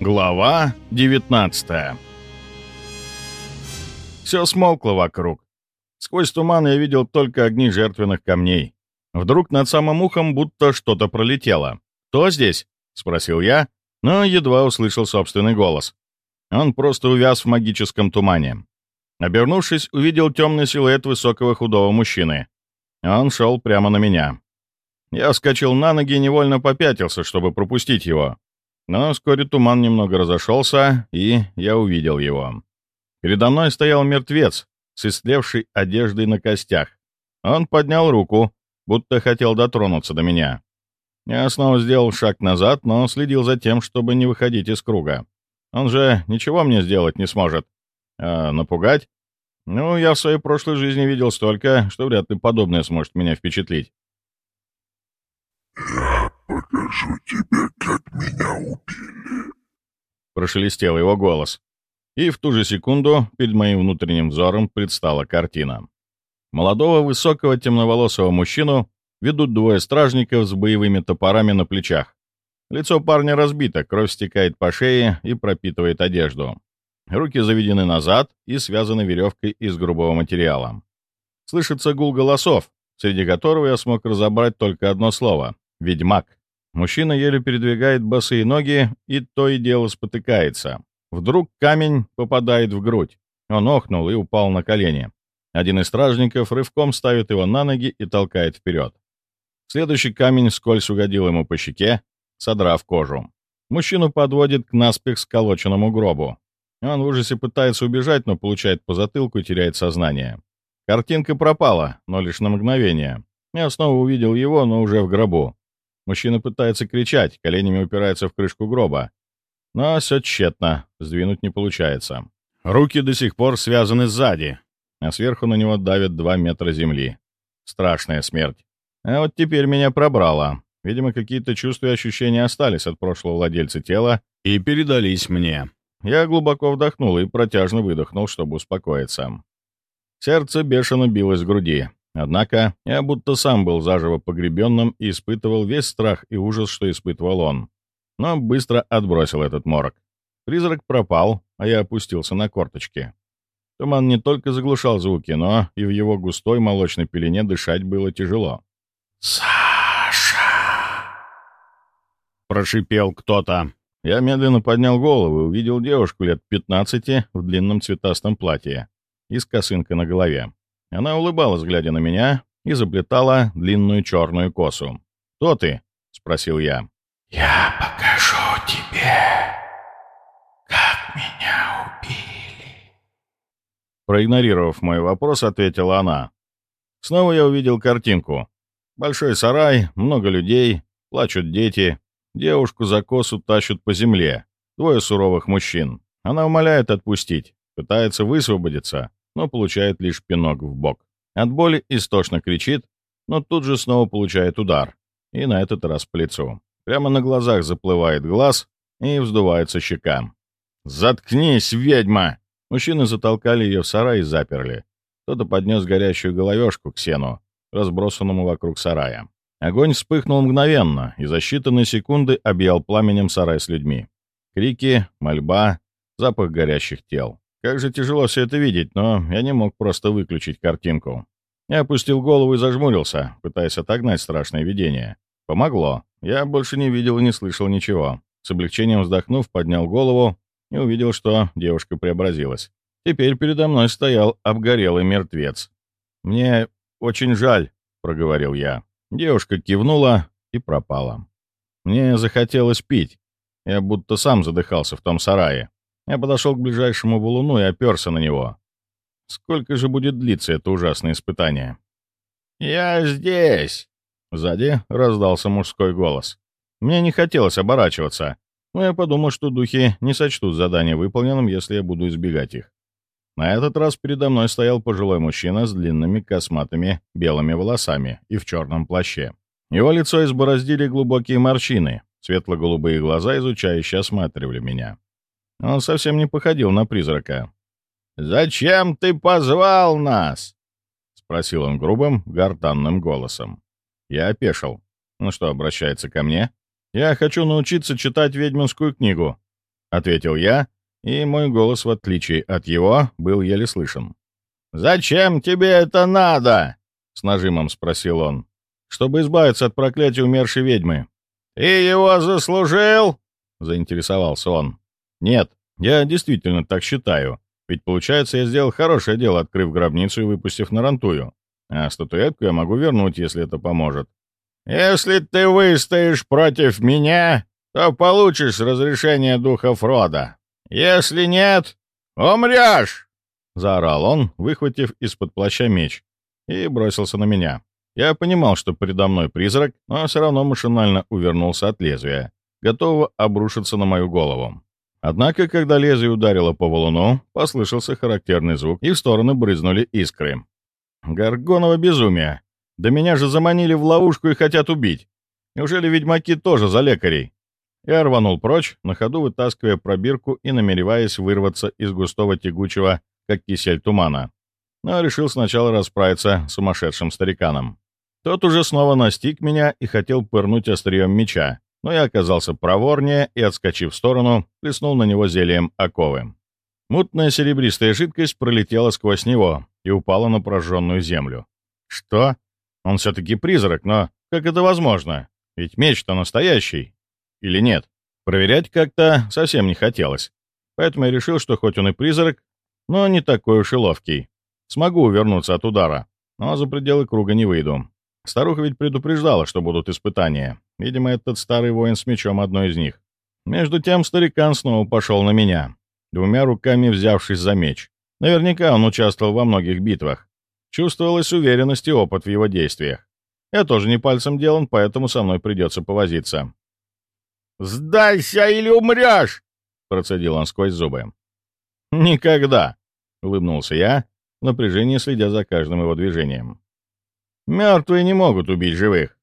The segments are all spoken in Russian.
Глава 19 Все смолкло вокруг. Сквозь туман я видел только огни жертвенных камней. Вдруг над самым ухом будто что-то пролетело. «Кто здесь?» — спросил я, но едва услышал собственный голос. Он просто увяз в магическом тумане. Обернувшись, увидел темный силуэт высокого худого мужчины. Он шел прямо на меня. Я вскочил на ноги и невольно попятился, чтобы пропустить его. Но вскоре туман немного разошелся, и я увидел его. Передо мной стоял мертвец с истлевшей одеждой на костях. Он поднял руку, будто хотел дотронуться до меня. Я снова сделал шаг назад, но следил за тем, чтобы не выходить из круга. Он же ничего мне сделать не сможет. А напугать? Ну, я в своей прошлой жизни видел столько, что вряд ли подобное сможет меня впечатлить. «Я покажу тебе, как меня убили», — прошелестел его голос. И в ту же секунду перед моим внутренним взором предстала картина. Молодого, высокого, темноволосого мужчину ведут двое стражников с боевыми топорами на плечах. Лицо парня разбито, кровь стекает по шее и пропитывает одежду. Руки заведены назад и связаны веревкой из грубого материала. Слышится гул голосов, среди которого я смог разобрать только одно слово — «ведьмак». Мужчина еле передвигает босые ноги и то и дело спотыкается. Вдруг камень попадает в грудь. Он охнул и упал на колени. Один из стражников рывком ставит его на ноги и толкает вперед. Следующий камень скользь угодил ему по щеке, содрав кожу. Мужчину подводит к наспех сколоченному гробу. Он в ужасе пытается убежать, но получает по затылку и теряет сознание. Картинка пропала, но лишь на мгновение. Я снова увидел его, но уже в гробу. Мужчина пытается кричать, коленями упирается в крышку гроба. Но все тщетно, сдвинуть не получается. Руки до сих пор связаны сзади, а сверху на него давят два метра земли. Страшная смерть. А вот теперь меня пробрало. Видимо, какие-то чувства и ощущения остались от прошлого владельца тела и передались мне. Я глубоко вдохнул и протяжно выдохнул, чтобы успокоиться. Сердце бешено билось в груди. Однако я будто сам был заживо погребенным и испытывал весь страх и ужас, что испытывал он. Но быстро отбросил этот морок. Призрак пропал, а я опустился на корточки. Туман не только заглушал звуки, но и в его густой молочной пелене дышать было тяжело. «Саша!» Прошипел кто-то. Я медленно поднял голову и увидел девушку лет 15 в длинном цветастом платье и с косынкой на голове. Она улыбалась, глядя на меня, и заплетала длинную черную косу. «Кто ты?» — спросил я. «Я покажу тебе, как меня убили». Проигнорировав мой вопрос, ответила она. Снова я увидел картинку. Большой сарай, много людей, плачут дети, девушку за косу тащат по земле, двое суровых мужчин. Она умоляет отпустить, пытается высвободиться, но получает лишь пинок в бок. От боли истошно кричит, но тут же снова получает удар, и на этот раз по лицу. Прямо на глазах заплывает глаз и вздувается щека. «Заткнись, ведьма!» Мужчины затолкали ее в сарай и заперли. Кто-то поднес горящую головешку к сену, разбросанному вокруг сарая. Огонь вспыхнул мгновенно и за считанные секунды объял пламенем сарай с людьми. Крики, мольба, запах горящих тел. Как же тяжело все это видеть, но я не мог просто выключить картинку. Я опустил голову и зажмурился, пытаясь отогнать страшное видение. Помогло. Я больше не видел и не слышал ничего. С облегчением вздохнув, поднял голову и увидел, что девушка преобразилась. Теперь передо мной стоял обгорелый мертвец. «Мне очень жаль», — проговорил я. Девушка кивнула и пропала. Мне захотелось пить. Я будто сам задыхался в том сарае. Я подошел к ближайшему валуну и оперся на него. Сколько же будет длиться это ужасное испытание? «Я здесь!» Сзади раздался мужской голос. Мне не хотелось оборачиваться, но я подумал, что духи не сочтут задание выполненным, если я буду избегать их. На этот раз передо мной стоял пожилой мужчина с длинными косматыми белыми волосами и в черном плаще. Его лицо избороздили глубокие морщины, светло-голубые глаза изучающе осматривали меня. Он совсем не походил на призрака. «Зачем ты позвал нас?» — спросил он грубым, гортанным голосом. Я опешил. Ну что, обращается ко мне? Я хочу научиться читать ведьминскую книгу. — ответил я, и мой голос, в отличие от его, был еле слышен. «Зачем тебе это надо?» — с нажимом спросил он. «Чтобы избавиться от проклятия умершей ведьмы». «Ты его заслужил?» — заинтересовался он. «Нет, я действительно так считаю. Ведь, получается, я сделал хорошее дело, открыв гробницу и выпустив Нарантую. А статуэтку я могу вернуть, если это поможет. «Если ты выстоишь против меня, то получишь разрешение духов рода. Если нет, умрешь!» — заорал он, выхватив из-под плаща меч, и бросился на меня. Я понимал, что передо мной призрак, но все равно машинально увернулся от лезвия, готового обрушиться на мою голову. Однако, когда лезвие ударило по валуну, послышался характерный звук, и в стороны брызнули искры. Горгоново безумие! Да меня же заманили в ловушку и хотят убить. Неужели ведьмаки тоже за лекарей? Я рванул прочь, на ходу вытаскивая пробирку и намереваясь вырваться из густого тягучего, как кисель тумана. Но решил сначала расправиться с сумасшедшим стариканом. Тот уже снова настиг меня и хотел пырнуть острием меча, но я оказался проворнее и, отскочив в сторону, плеснул на него зельем оковы. Мутная серебристая жидкость пролетела сквозь него и упала на прожженную землю. Что? Он все-таки призрак, но как это возможно? Ведь меч-то настоящий. Или нет? Проверять как-то совсем не хотелось. Поэтому я решил, что хоть он и призрак, но не такой уж и ловкий. Смогу увернуться от удара, но за пределы круга не выйду. Старуха ведь предупреждала, что будут испытания. Видимо, этот старый воин с мечом одно из них. Между тем старикан снова пошел на меня, двумя руками взявшись за меч. Наверняка он участвовал во многих битвах. Чувствовалась уверенность и опыт в его действиях. Я тоже не пальцем делан, поэтому со мной придется повозиться. «Сдайся или умрешь!» — процедил он сквозь зубы. «Никогда!» — улыбнулся я, в напряжении следя за каждым его движением. «Мертвые не могут убить живых!»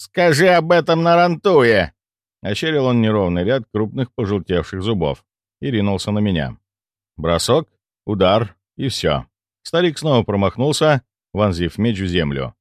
«Скажи об этом на рантуе!» Ощерил он неровный ряд крупных пожелтевших зубов и ринулся на меня. Бросок, удар и все. Старик снова промахнулся, вонзив меч в землю.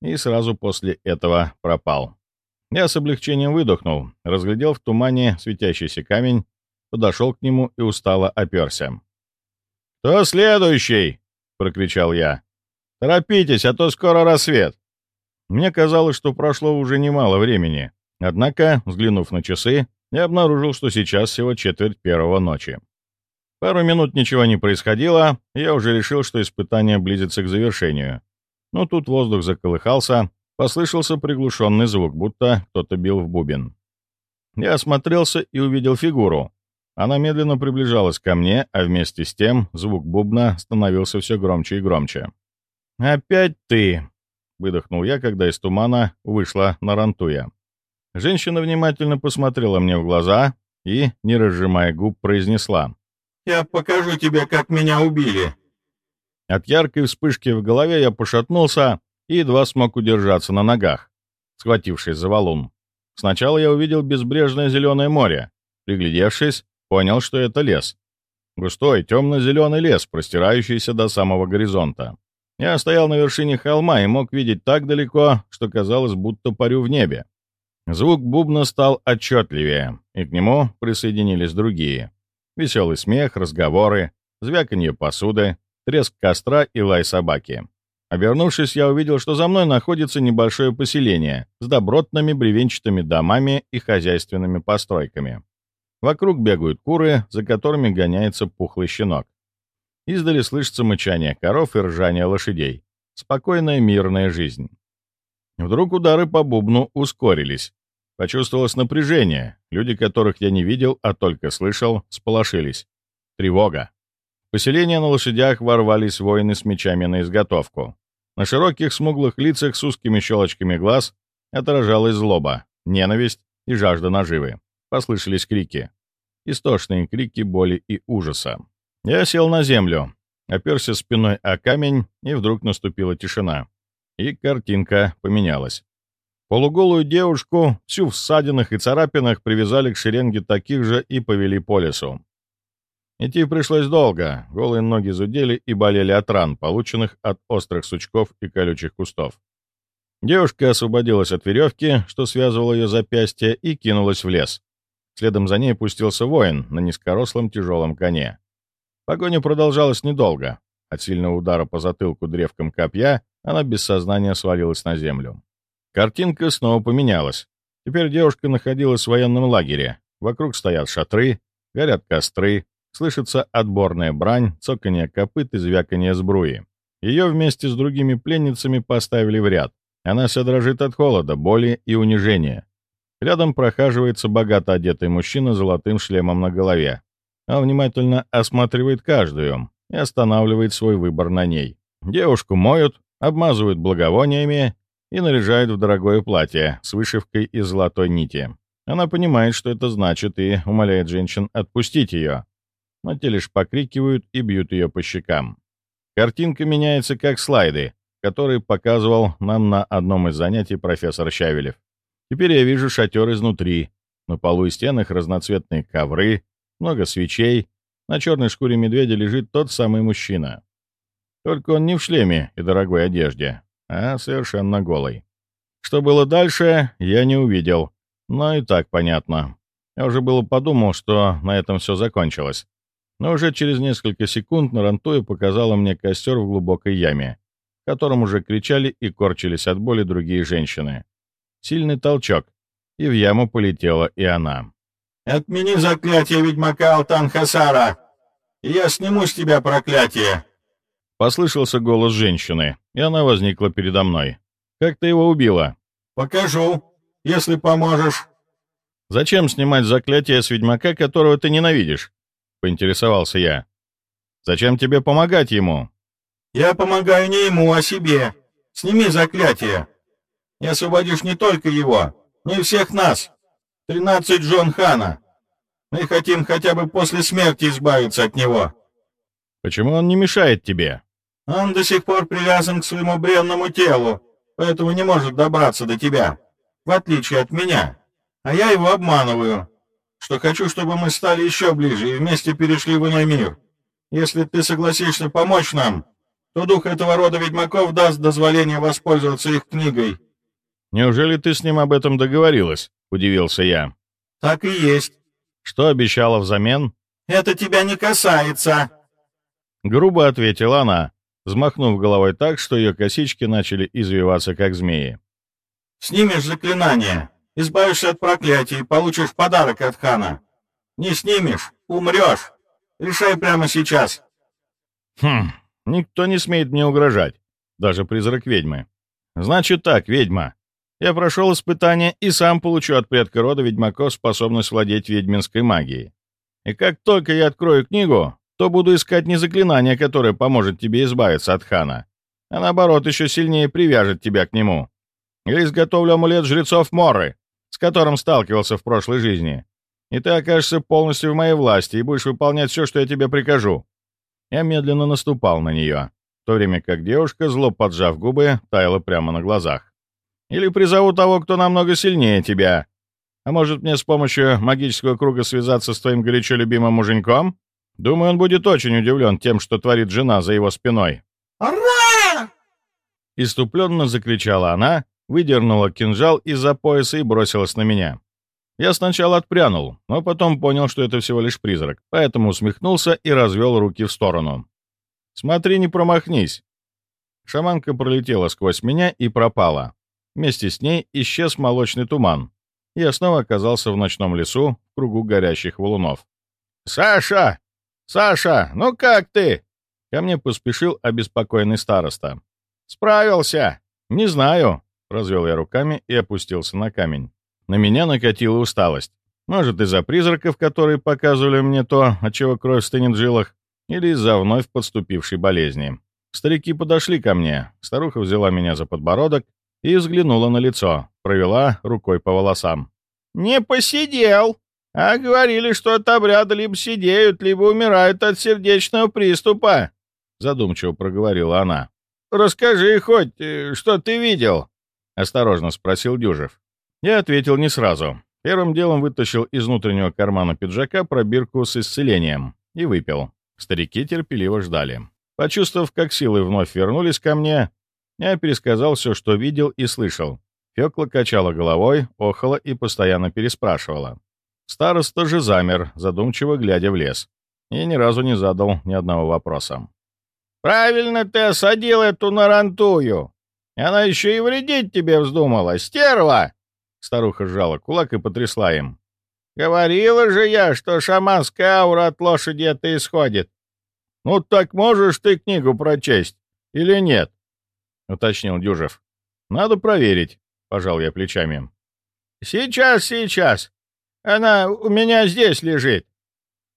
И сразу после этого пропал. Я с облегчением выдохнул, разглядел в тумане светящийся камень, подошел к нему и устало оперся. «Кто следующий?» — прокричал я. «Торопитесь, а то скоро рассвет». Мне казалось, что прошло уже немало времени. Однако, взглянув на часы, я обнаружил, что сейчас всего четверть первого ночи. Пару минут ничего не происходило, я уже решил, что испытание близится к завершению. Но тут воздух заколыхался, послышался приглушенный звук, будто кто-то бил в бубен. Я осмотрелся и увидел фигуру. Она медленно приближалась ко мне, а вместе с тем звук бубна становился все громче и громче. «Опять ты!» — выдохнул я, когда из тумана вышла Нарантуя. Женщина внимательно посмотрела мне в глаза и, не разжимая губ, произнесла. Я покажу тебе, как меня убили!» От яркой вспышки в голове я пошатнулся и едва смог удержаться на ногах, схватившись за валун. Сначала я увидел безбрежное зеленое море. Приглядевшись, понял, что это лес. Густой, темно-зеленый лес, простирающийся до самого горизонта. Я стоял на вершине холма и мог видеть так далеко, что казалось, будто парю в небе. Звук бубна стал отчетливее, и к нему присоединились другие. Веселый смех, разговоры, звяканье посуды, треск костра и лай собаки. Обернувшись, я увидел, что за мной находится небольшое поселение с добротными бревенчатыми домами и хозяйственными постройками. Вокруг бегают куры, за которыми гоняется пухлый щенок. Издали слышится мычание коров и ржание лошадей. Спокойная мирная жизнь. Вдруг удары по бубну ускорились, Почувствовалось напряжение. Люди, которых я не видел, а только слышал, сполошились. Тревога. В поселение на лошадях ворвались воины с мечами на изготовку. На широких смуглых лицах с узкими щелочками глаз отражалась злоба, ненависть и жажда наживы. Послышались крики. Истошные крики боли и ужаса. Я сел на землю, оперся спиной о камень, и вдруг наступила тишина. И картинка поменялась. Полуголую девушку, всю в ссадинах и царапинах, привязали к шеренге таких же и повели по лесу. Идти пришлось долго, голые ноги зудели и болели от ран, полученных от острых сучков и колючих кустов. Девушка освободилась от веревки, что связывала ее запястье, и кинулась в лес. Следом за ней пустился воин на низкорослом тяжелом коне. Погоня продолжалась недолго. От сильного удара по затылку древком копья она без сознания свалилась на землю. Картинка снова поменялась. Теперь девушка находилась в военном лагере. Вокруг стоят шатры, горят костры, слышится отборная брань, цоканье копыт и звяканье сбруи. Ее вместе с другими пленницами поставили в ряд. Она вся дрожит от холода, боли и унижения. Рядом прохаживается богато одетый мужчина с золотым шлемом на голове. Он внимательно осматривает каждую и останавливает свой выбор на ней. Девушку моют, обмазывают благовониями и наряжают в дорогое платье с вышивкой из золотой нити. Она понимает, что это значит, и умоляет женщин отпустить ее. Но те лишь покрикивают и бьют ее по щекам. Картинка меняется как слайды, которые показывал нам на одном из занятий профессор Щавелев. Теперь я вижу шатер изнутри. На полу и стенах разноцветные ковры, много свечей. На черной шкуре медведя лежит тот самый мужчина. Только он не в шлеме и дорогой одежде, а совершенно голый. Что было дальше, я не увидел, но и так понятно. Я уже было подумал, что на этом все закончилось. Но уже через несколько секунд Нарантуя показала мне костер в глубокой яме, в котором уже кричали и корчились от боли другие женщины. Сильный толчок, и в яму полетела и она. «Отмени заклятие ведьмака Алтан-Хасара, и я сниму с тебя проклятие!» Послышался голос женщины, и она возникла передо мной. «Как ты его убила?» «Покажу, если поможешь». «Зачем снимать заклятие с ведьмака, которого ты ненавидишь?» — поинтересовался я. «Зачем тебе помогать ему?» «Я помогаю не ему, а себе. Сними заклятие и освободишь не только его, но и всех нас. Тринадцать Джон Хана. Мы хотим хотя бы после смерти избавиться от него». «Почему он не мешает тебе?» «Он до сих пор привязан к своему бренному телу, поэтому не может добраться до тебя, в отличие от меня. А я его обманываю, что хочу, чтобы мы стали еще ближе и вместе перешли в иной мир. Если ты согласишься помочь нам, то дух этого рода ведьмаков даст дозволение воспользоваться их книгой». «Неужели ты с ним об этом договорилась?» — удивился я. «Так и есть». «Что обещала взамен?» «Это тебя не касается», — грубо ответила она, взмахнув головой так, что ее косички начали извиваться, как змеи. «Снимешь заклинание, избавишься от проклятий, получишь подарок от хана. Не снимешь — умрешь. Решай прямо сейчас». «Хм, никто не смеет мне угрожать, даже призрак ведьмы. Значит так, ведьма, я прошел испытание и сам получу от предка рода ведьмаков способность владеть ведьминской магией. И как только я открою книгу, то буду искать не заклинание, которое поможет тебе избавиться от хана, а наоборот еще сильнее привяжет тебя к нему. Или изготовлю амулет жрецов Моры, с которым сталкивался в прошлой жизни. И ты окажешься полностью в моей власти и будешь выполнять все, что я тебе прикажу». Я медленно наступал на нее, в то время как девушка, зло поджав губы, таяла прямо на глазах. Или призову того, кто намного сильнее тебя. А может, мне с помощью магического круга связаться с твоим горячо любимым муженьком? Думаю, он будет очень удивлен тем, что творит жена за его спиной». «Ура!» Иступленно закричала она, выдернула кинжал из-за пояса и бросилась на меня. Я сначала отпрянул, но потом понял, что это всего лишь призрак, поэтому усмехнулся и развел руки в сторону. «Смотри, не промахнись!» Шаманка пролетела сквозь меня и пропала. Вместе с ней исчез молочный туман. Я снова оказался в ночном лесу в кругу горящих валунов. «Саша! Саша, ну как ты?» Ко мне поспешил обеспокоенный староста. «Справился!» «Не знаю», — развел я руками и опустился на камень. На меня накатила усталость. Может, из-за призраков, которые показывали мне то, от чего кровь стынет в жилах, или из-за вновь подступившей болезни. Старики подошли ко мне. Старуха взяла меня за подбородок и взглянула на лицо, провела рукой по волосам. «Не посидел! А говорили, что от обряда либо сидеют, либо умирают от сердечного приступа!» Задумчиво проговорила она. «Расскажи хоть, э, что ты видел?» — осторожно спросил Дюжев. Я ответил не сразу. Первым делом вытащил из внутреннего кармана пиджака пробирку с исцелением и выпил. Старики терпеливо ждали. Почувствовав, как силы вновь вернулись ко мне, я пересказал все, что видел и слышал. Фёкла качала головой, охала и постоянно переспрашивала. Староста же замер, задумчиво глядя в лес, и ни разу не задал ни одного вопроса. «Правильно ты осадил эту нарантую! Она еще и вредить тебе вздумала, стерва!» Старуха сжала кулак и потрясла им. «Говорила же я, что шаманская аура от лошади это исходит. Ну так можешь ты книгу прочесть или нет?» — уточнил Дюжев. «Надо проверить», — пожал я плечами. «Сейчас, сейчас. Она у меня здесь лежит».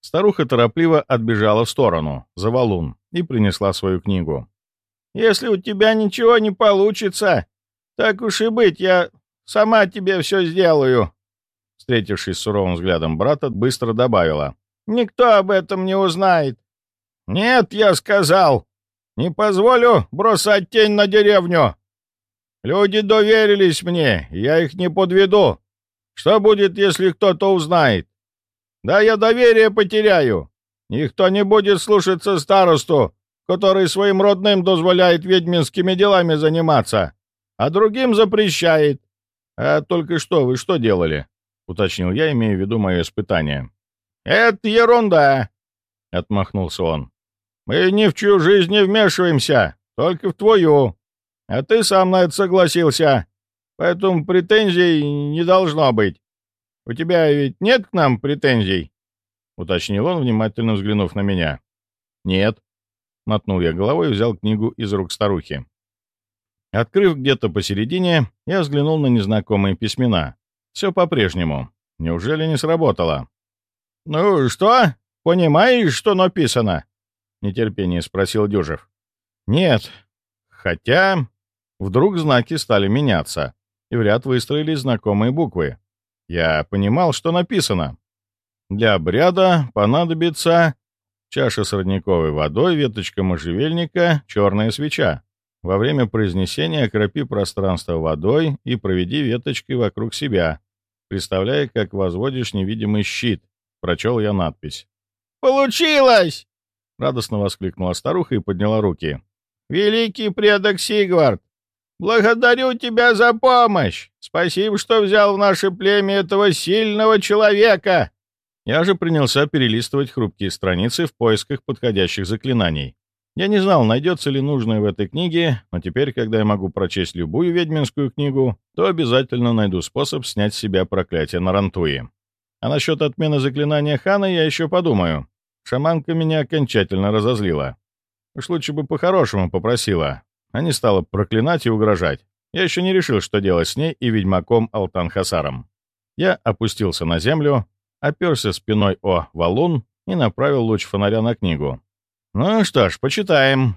Старуха торопливо отбежала в сторону, за валун, и принесла свою книгу. «Если у тебя ничего не получится, так уж и быть, я сама тебе все сделаю». Встретившись с суровым взглядом брата, быстро добавила. «Никто об этом не узнает». «Нет, я сказал. Не позволю бросать тень на деревню. Люди доверились мне, я их не подведу. Что будет, если кто-то узнает? Да я доверие потеряю. Никто не будет слушаться старосту, который своим родным дозволяет ведьминскими делами заниматься, а другим запрещает. А только что вы что делали? Уточнил я, имея в виду мое испытание. Это ерунда, отмахнулся он. Мы ни в чью жизнь не вмешиваемся, только в твою. А ты сам на это согласился, поэтому претензий не должно быть. У тебя ведь нет к нам претензий?» — уточнил он, внимательно взглянув на меня. «Нет», — мотнул я головой и взял книгу из рук старухи. Открыв где-то посередине, я взглянул на незнакомые письмена. Все по-прежнему. Неужели не сработало? «Ну что, понимаешь, что написано?» — нетерпение спросил Дюжев. «Нет. Хотя...» Вдруг знаки стали меняться, и в ряд выстроились знакомые буквы. Я понимал, что написано. Для обряда понадобится чаша с родниковой водой, веточка можжевельника, черная свеча. Во время произнесения окропи пространство водой и проведи веточкой вокруг себя, представляя, как возводишь невидимый щит. Прочел я надпись. «Получилось!» — радостно воскликнула старуха и подняла руки. «Великий предок Сигвард, благодарю тебя за помощь! Спасибо, что взял в наше племя этого сильного человека!» Я же принялся перелистывать хрупкие страницы в поисках подходящих заклинаний. Я не знал, найдется ли нужное в этой книге, но теперь, когда я могу прочесть любую ведьминскую книгу, то обязательно найду способ снять с себя проклятие на Рантуи. А насчет отмены заклинания Хана я еще подумаю. Шаманка меня окончательно разозлила. Уж лучше бы по-хорошему попросила, а не стала проклинать и угрожать. Я еще не решил, что делать с ней и ведьмаком Алтан Хасаром. Я опустился на землю, оперся спиной о валун и направил луч фонаря на книгу. Ну что ж, почитаем.